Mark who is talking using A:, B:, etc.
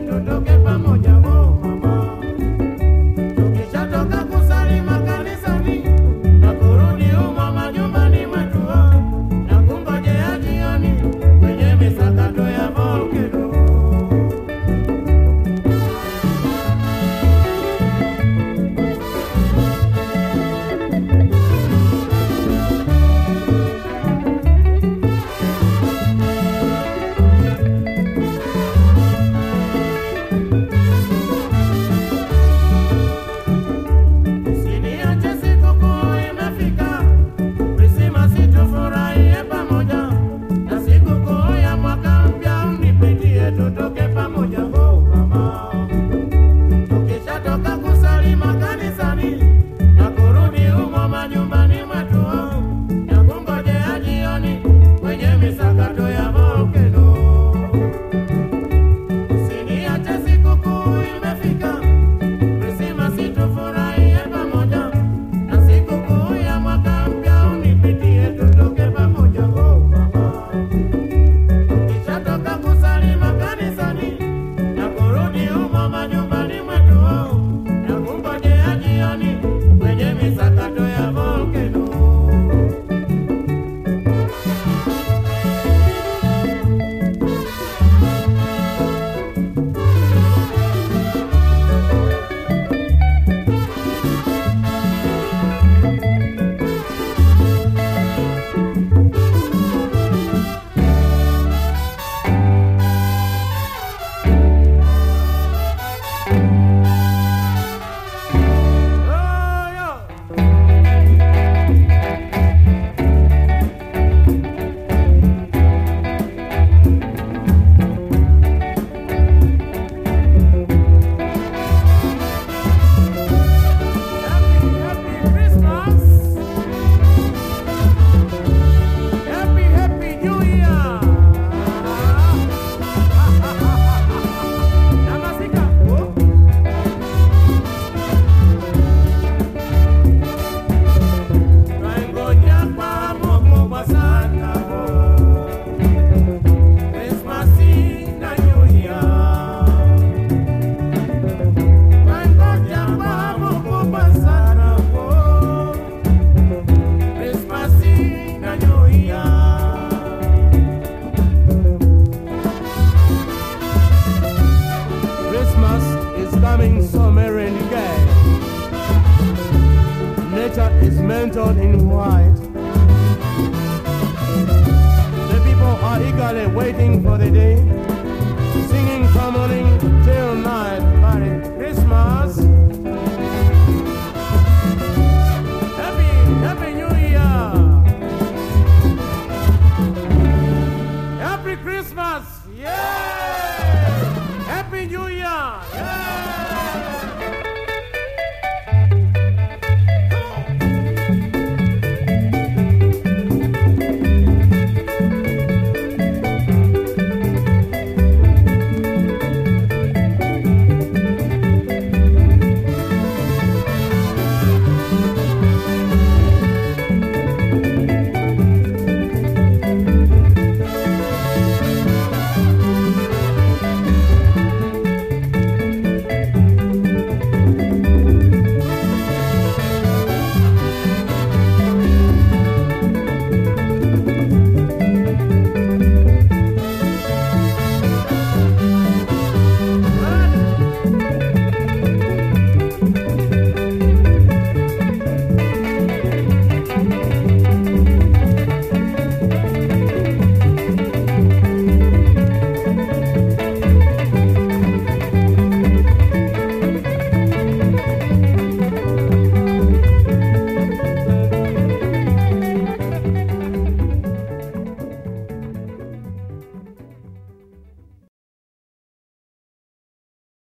A: do do do Christmas is coming summer and gay. Nature is mentored in white. The people are eagerly waiting for the day, singing from morning till night.